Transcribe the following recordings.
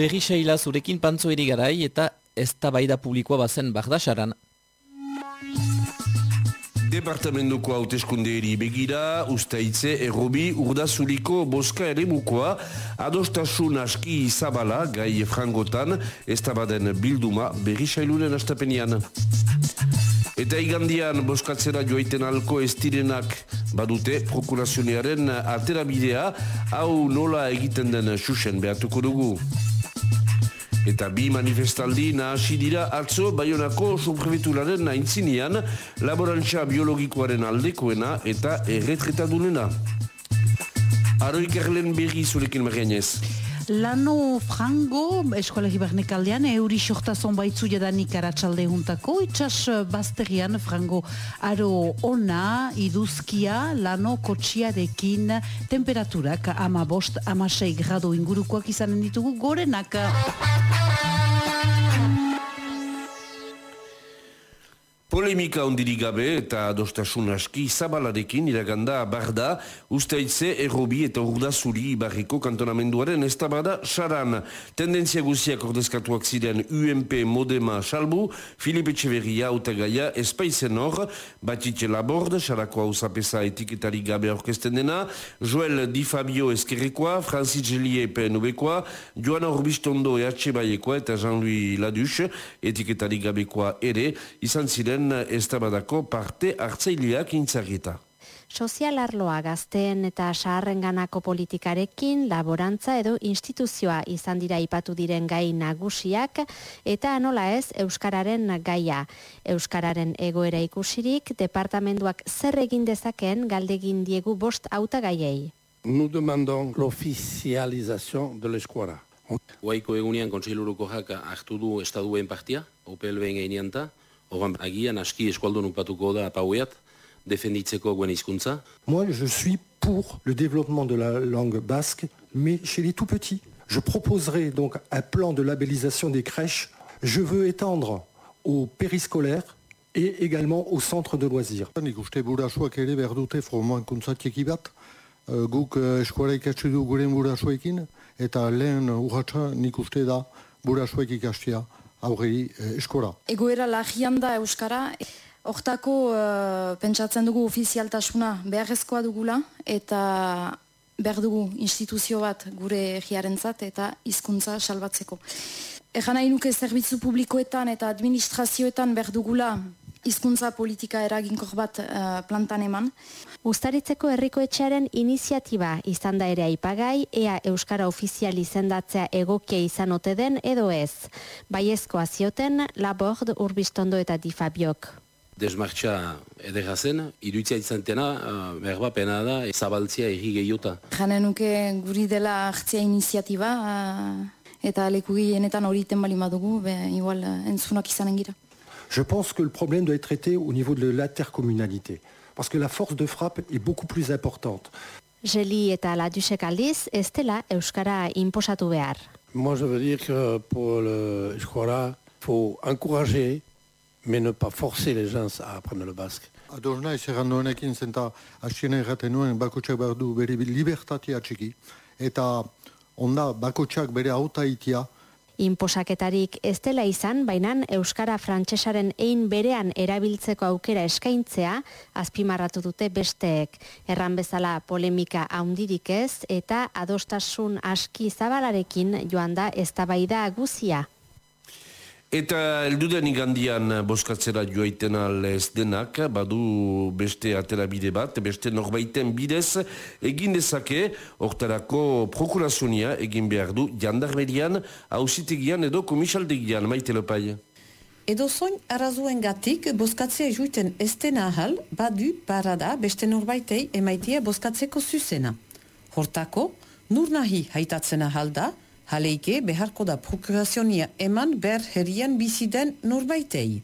Berri saila zurekin pantzo garai eta ez tabaida publikoa bazen bardasaran. Departamentuko hauteskundeeri begira, ustaitze errobi urdazuriko boska ere mukoa, adostasun aski izabala gai frangotan, ez tabaden bilduma berri sailunen astapenian. Eta igandian boskatzera joaiten alko ez direnak badute prokurazionearen aterabidea hau nola egiten den susen behatuko dugu. Eta bi manifestaldi nahasi dira atzo Bayonako subprefetularen aintzinean laborantza biologikoaren aldekoena eta erretretadunena. Aroik erlen berri zurekin marianez. Lano frango, eskolegi barnekaldean, euri sohtazon baitzu jadanik aratsalde juntako, itxas bazterian frango aro ona, iduzkia, lano kotxiarekin temperaturak ama bost, ama sei grado ingurukoak izanen ditugu gorenak. Polemika ondiri gabe eta adostasun aski zabalarekin iraganda barda ustaitze errobi eta urdazuri barriko kantonamenduaren ez bada saran. Tendentzia guziak ordezkatuak ziren UMP Modema Salbu, Filipe Txeverria eta Gaia Espaizen hor, Batitxe Laborde, Sarako Hausapesa etiketari gabe orkesten dena, Joel Di Fabio Eskerrekoa, Francis Gelie PNUbekoa, Joana Orbistondo EH Baiekoa eta Jean-Louis Laduche etiketari gabekoa ere, izan ziren estabadako parte hartzaileak intzagita. Sozialarloa gazteen eta saharrenganako politikarekin laborantza edo instituzioa izan dira ipatu diren gai nagusiak eta nola ez Euskararen gaia. Euskararen egoera ikusirik, departamenduak zer egin dezakeen galdegin diegu bost auta gaiei. Nous demandons l'officialisation de l'eskuara. Guaiko egunean kontseiluruko jaka hartu du estaduen partia, OPLB-en Horan agian aski eskualdun upatuko da paueat, defenditzeko guen hizkuntza. Moi, je suis pour le développement de la langue basque, mais chez les tout petits. Je proposerai donc un plan de labellisation des crèches. Je veux étendre aux périscolaires et également aux centres de loisirs. Nik uste burasuak ere behar dute formakuntza txeki bat, uh, guk uh, eskuara ikatsi du gure burasuekin, eta lehen urratxa nik uste da burasuek ikastia aurrei eh, eskora. Egoera lagian da Euskara, hortako uh, pentsatzen dugu ofizialtasuna beharrezkoa dugula, eta behar dugu instituzio bat gure egiarentzat eta hizkuntza salbatzeko. Egan nahi nuke zerbitzu publikoetan eta administrazioetan behar dugula hizkuntza politika eraginkor bat uh, plantan eman. Uztaritzeko herriko etxearen iniziatiba izan da ere aipagai, ea Euskara ofizial izendatzea egokia izan ote den edo ez. Baiezkoa zioten, labord urbistondo eta difabiok. Desmartxa edera zen, iruitzia izantena, uh, berba pena da, zabaltzia erri gehiota. Jane nuke guri dela hartzia iniziatiba, uh, eta leku gehienetan hori bali madugu, be, igual entzunak izanen gira. Je pense que le problème doit être traité au niveau de l'intercommunalité. parce que la force de frappe est beaucoup plus importante. Jeli eta la dusek aldiz, ez dela Euskara imposatu behar. Moi, je veux dire que pour l'Euskara, il faut encourager, mais ne pas forcer les gens à apprendre le basque. Ados nahi, zerrandu honekin zenta hastien erraten nuen bakotxak behar du bere libertatea txiki, eta onda bakotxak bere autaitia, Inposaketarik ez dela izan, bainan Euskara Frantsesaren ein berean erabiltzeko aukera eskaintzea, azpimarratu dute besteek. Erran bezala polemika haundirik ez, eta adostasun aski zabalarekin joan da ez guzia. Eta elduden igandian boskatzera joaiten ez denak, badu beste aterabide bat, beste norbaiten bidez, egin dezake, hortarako prokurazionia egin behar du, jandarmerian, hausitegian edo komisaldegian, maite lopai. Edo zoin arazuen gatik, boskatzea joiten ez dena ahal, badu parada beste norbaitei emaitia boskatzeko zuzena. Hortako, nur nahi haitatzen ahal da, Haleike beharko da prokurazionia eman ber herrian biziden norbaitei.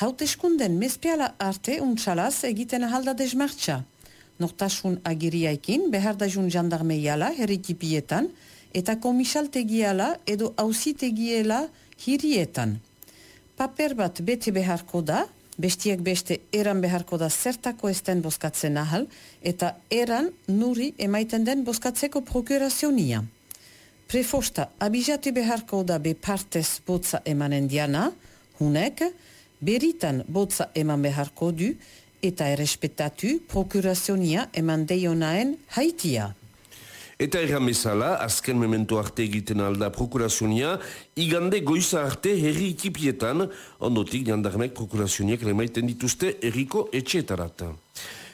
Hauteskunden mezpeala arte untsalaz egiten ahalda desmartxa. Nortasun agiriaikin behar da jun jandarmeiala herritipietan eta komisaltegiala edo hausitegiela hirietan. Paper bat bete beharko da, bestiek beste eran beharko da zertako esten boskatzen ahal, eta eran nuri emaiten den boskatzeko prokurazionia. Prefosta abijate beharko da be partez botza emanen diana, hunek, beritan botza eman beharko du, eta errespetatu prokurazionia eman deionaen haitia. Eta erran bezala, azken memento arte egiten alda prokurazionia, igande goiza arte herri ikipietan, ondotik jandarmek prokurazioniak remaiten dituzte erriko etxetarata.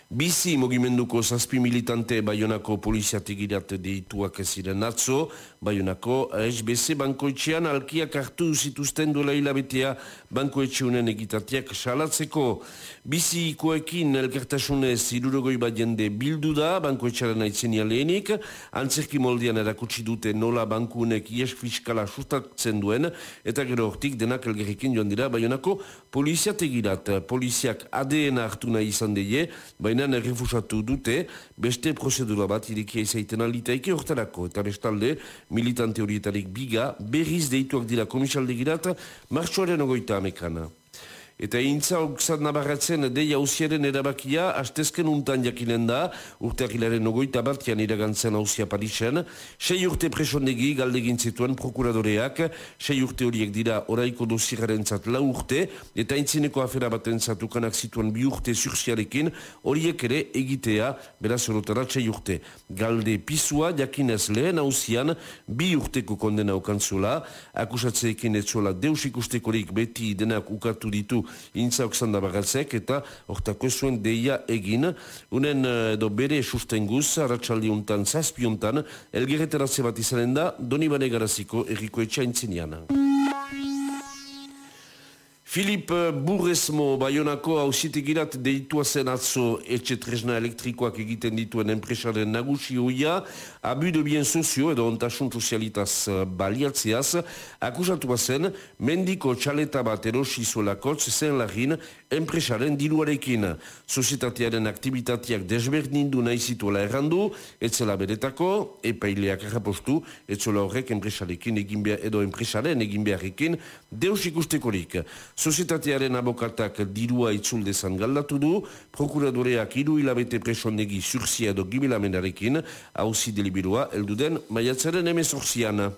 Bizi mogimenduko zazpi militante Bayonako poliziatik irat deituak ziren atzo, Bayonako HBC bankoetxean alkiak hartu zituzten duela hilabetea bankoetxeunen egitatiak salatzeko. Bizi ikoekin elkartasunez irurogoi bat jende bildu da bankoetxaren aitzenia lehenik, antzerki moldian erakutsi dute nola bankunek ies fiskala sustatzen duen, eta gero hortik denak elgerrikin joan dira Bayonako poliziatik irat. Poliziak ADN hartu nahi izan deie, baina errefusatu dute beste prozedura bat irikia izaiten alitaike hortarako eta bestalde militante horietarik biga berriz deituak dira komisalde girat martxoaren ogoita canal. Eta intza okzat nabarratzen deia hausiaren erabakia astezken untan jakinen da, urteak hilaren ogoita batian iragantzen hausia Parisen, sei urte presondegi galdegin zituen prokuradoreak, sei urte horiek dira oraiko dosiraren zat la urte, eta intzineko afera baten zatukanak zituen bi urte sursiarekin, horiek ere egitea, beraz horotara sei urte. Galde pisua jakinez lehen hausian, bi urteko kondena okantzula, akusatzeekin etzola deus ikustekorik beti denak ukatu ditu intza oksanda bagatzek eta hortako zuen deia egin unen eh, edo bere sustenguz ratxaldi untan, zazpi untan elgerreteratze bat izanen da doni garaziko erriko etxa intzinean. Filip Burresmo Bayonako hausitegirat deitua zen atzo etxe tresna elektrikoak egiten dituen enpresaren nagusi hoia, abu de bien sozio edo ontasun sozialitaz baliatzeaz, akusatu bazen, mendiko txaleta bat erosi zuelakotz zen lagin enpresaren diruarekin. Sozietatearen aktivitateak desberdindu nahi zituela errandu, etzela beretako, epaileak errapostu, etzola horrek enpresarekin egin behar, edo enpresaren egin beharrekin, deus ikustekorik. Sozietatearen abokatak dirua itzuldesan galdatu du, prokuradoreak iru hilabete presondegi surzia edo gibilamenarekin, hauzi delibirua, elduden maiatzaren emezorziana.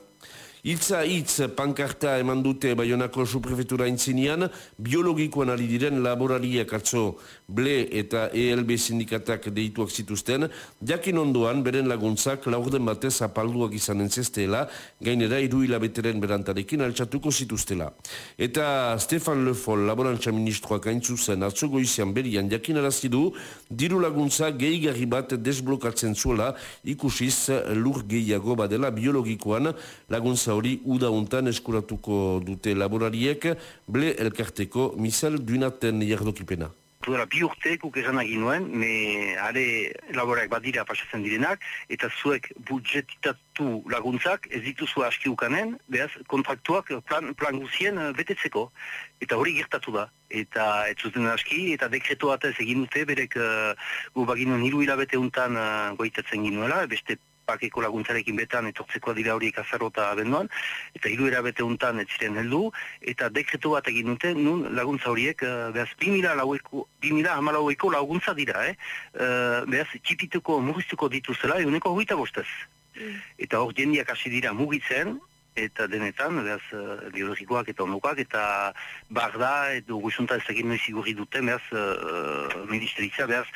Itza hitz pankarta eman dute Bayonako suprefetura intzinean, biologikoan ari diren laborariak atzo ble eta ELB sindikatak deituak zituzten, jakin ondoan beren laguntzak laurden batez apalduak izan entzesteela, gainera iru hilabeteren berantarekin altxatuko zituztela. Eta Stefan Lefol, laborantza ministroak aintzu zen atzo goizian berian jakin arazidu, diru laguntza gehigarri bat desblokatzen zuela. Ikusiz lur gehiago badela biologikoan. Laguntza hori uda untan eskuratuko dute laborariek ble elkarteko misal dunaten jardokipena. Duela bi urte guk egan nuen, me are laborak badira pasatzen direnak, eta zuek budjetitatu laguntzak ez dituzu aski ukanen, behaz kontraktuak plan, plan guzien eh, betetzeko. Eta hori gertatu da. Eta ez zuten aski, eta dekretu batez egin dute, berek uh, gu baginen hiru hilabete untan uh, goitatzen ginuela, beste pakeko laguntzarekin betan etortzeko dira horiek azarota abenduan, eta hiru erabete untan ez ziren heldu, eta dekretu bat egin dute, nun laguntza horiek, uh, behaz, 2000 hamalaueko laguntza dira, eh? Uh, behaz, txipituko, mugiztuko dituzela, eguneko hogeita bostez. Mm. Eta hor jendiak hasi dira mugitzen, eta denetan, behaz, uh, biologikoak eta onokoak, eta barda, edo guizunta ez egin noiz igurri dute, behaz, uh, ministeritza, behaz,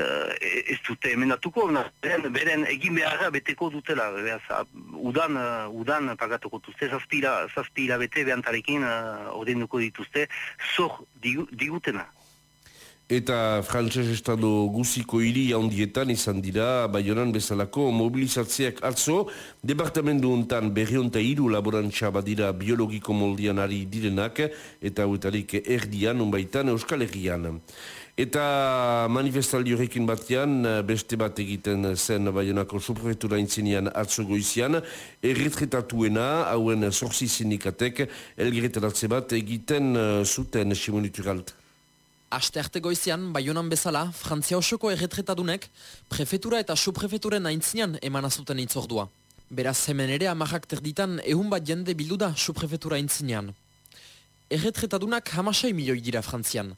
uh, ez dute emendatuko, beren, beren egin beharra beteko dutela, behaz, udan, uh, udan pagatuko duzte, zazpira, zazpira bete behantarekin uh, ordenduko dituzte, zor digutena. Eta frantses estado guziko hiri handietan izan dira Bayonan bezalako mobilizatzeak atzo, departamendu hontan berrionta hiru laborantza badira biologiko moldian ari direnak eta hauetarik erdian unbaitan Euskal Herrian. Eta manifestaldi horrekin batean, beste bat egiten zen Bayonako subprefetura intzinean atzo goizian, erretretatuena, hauen sorsi sindikatek, elgeretaratze bat egiten zuten simonituralt. Aste arte goizian, Baionan bezala, Frantzia osoko erretretadunek prefetura eta suprefeturen aintzinean eman azuten itzordua. Beraz hemen ere amarrak terditan ehun bat jende bildu da suprefetura aintzinean. Erretretadunak hamasai milioi dira Frantzian,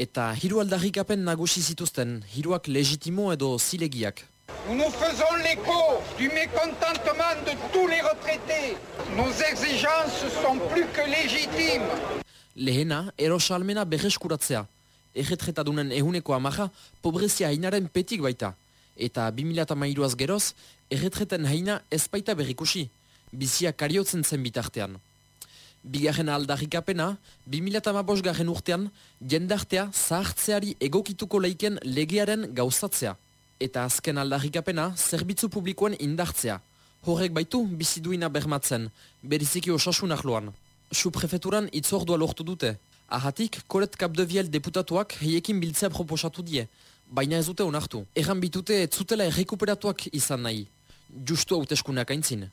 eta hiru aldarrikapen nagusi zituzten, hiruak legitimo edo zilegiak. Nous nous faisons l'écho du mécontentement de tous les retraités. Nos exigences sont plus que légitimes. Lehena, erosalmena berreskuratzea. Erretretadunen ehuneko amaja, pobrezia hainaren petik baita. Eta 2008az geroz, erretreten haina ez baita berrikusi. Bizia kariotzen zen bitartean. Bigarren aldarrikapena, 2008 garen urtean, jendartea zahartzeari egokituko leiken legearen gauzatzea. Eta azken aldarrikapena, zerbitzu publikoen indartzea. Horrek baitu biziduina bermatzen, beriziki osasun ahloan. Suprefeturan itzordua lortu dute. Ahatik, koret kapdeviel deputatuak heiekin biltzea proposatu die, baina ez dute onartu. Erran bitute ez zutela errekuperatuak izan nahi. Justu hauteskunak aintzin.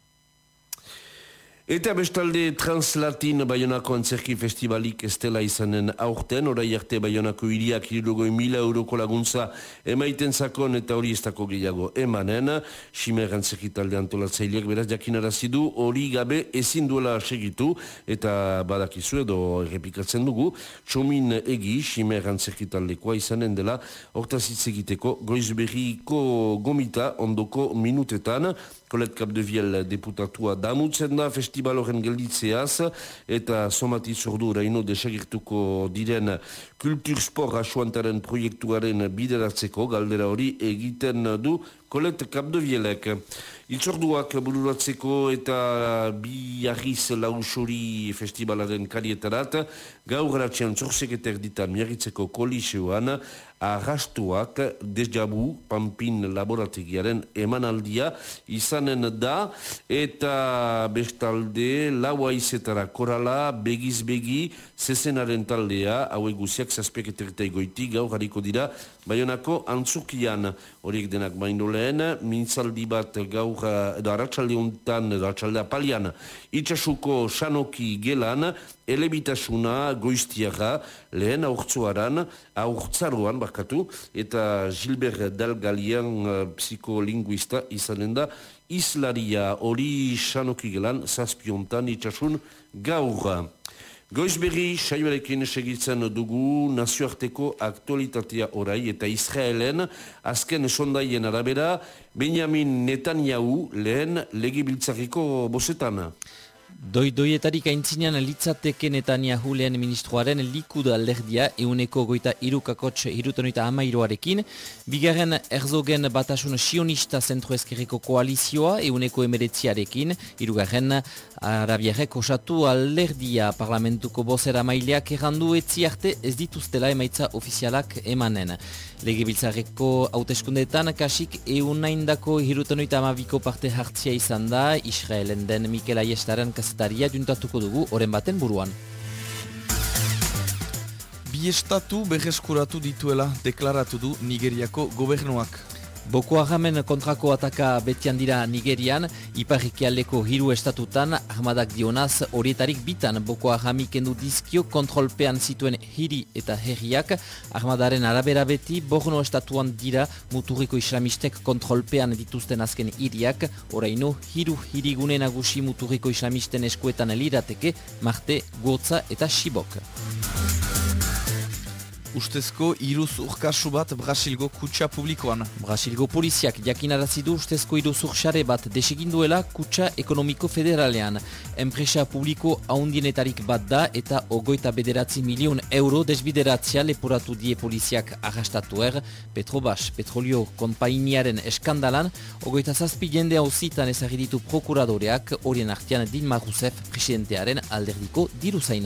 Eta bestalde Translatin Bayonako Antzerki Festivalik estela izanen aurten, orai arte Bayonako iriak irugoi mila euroko laguntza emaiten zakon eta hori ez dako gehiago emanen, Simer Antzerki talde antolatzaileak beraz jakinarazidu hori gabe ezin duela segitu eta badakizu edo errepikatzen dugu, txomin egi Simer Antzerki taldekoa izanen dela hortaz hitz egiteko goizberriko gomita ondoko minutetan, Kolet Kapdeviel deputatua damutzen da festival horren gelditzeaz eta somati zordu raino desagirtuko diren kulturspor asuantaren proiektuaren bideratzeko galdera hori egiten du Kolet Kapdevielek. Itzorduak bururatzeko eta bi ahiz lausori festivalaren karietarat gaur ratxean zorzeketer ditan miagitzeko koliseoan arrastuak desjabu pampin laborategiaren emanaldia izanen da eta bestalde lau aizetara korala begiz begi zezenaren taldea hau eguziak zazpeketerita egoiti gaur hariko dira Baionako antzukian horiek denak baino lehen, mintzaldi bat gaur edo arratsalde untan edo arratsalde apalian. Itxasuko sanoki gelan, elebitasuna goiztiaga lehen aurtzuaran, aurtzaruan bakatu, eta Gilbert Dalgalian uh, psikolinguista izanen da, islaria hori sanoki gelan, zazpiontan itxasun gaur. Goizberri saioarekin segitzen dugu nazioarteko aktualitatea orai eta Israelen azken sondaien arabera Benjamin Netanyahu lehen legibiltzariko bosetan. Doi-doietarik aintzinean litzateke Netanyahu lehen ministroaren likud alderdia euneko goita irukakotx irutenoita amairoarekin. Bigarren erzogen batasun sionista zentroezkerreko koalizioa euneko emeretziarekin. Irugarren arabiarek osatu alderdia parlamentuko bozera maileak errandu etzi arte ez dituztela emaitza ofizialak emanen. Legebiltzareko hauteskundeetan kasik eunaindako hirutenoita amabiko parte hartzia izan da Israelen den Mikel Aiestaren kazetaria juntatuko dugu oren baten buruan. Bi estatu berreskuratu dituela deklaratu du Nigeriako gobernuak. Boko Haramen kontrako ataka betian dira Nigerian, iparrikialeko hiru estatutan, armadak dionaz, horietarik bitan Boko Haramik endu dizkio kontrolpean zituen hiri eta herriak, armadaren arabera beti, borno estatuan dira muturriko islamistek kontrolpean dituzten azken hiriak, oraino hiru hirigune nagusi muturriko islamisten eskuetan elirateke, Marte, Gotza eta Shibok. Ustezko iruz urkasu bat Brasilgo kutsa publikoan. Brasilgo poliziak jakinarazidu ustezko iruz urxare bat deseginduela kutsa ekonomiko federalean. Enpresa publiko haundienetarik bat da eta ogoita bederatzi milion euro desbideratzia leporatu die poliziak arrastatu er. Petrobas, petrolio konpainiaren eskandalan, ogoita zazpi jende hauzitan ezagiditu prokuradoreak horien artean Dilma Rousseff presidentearen alderdiko diruzaina.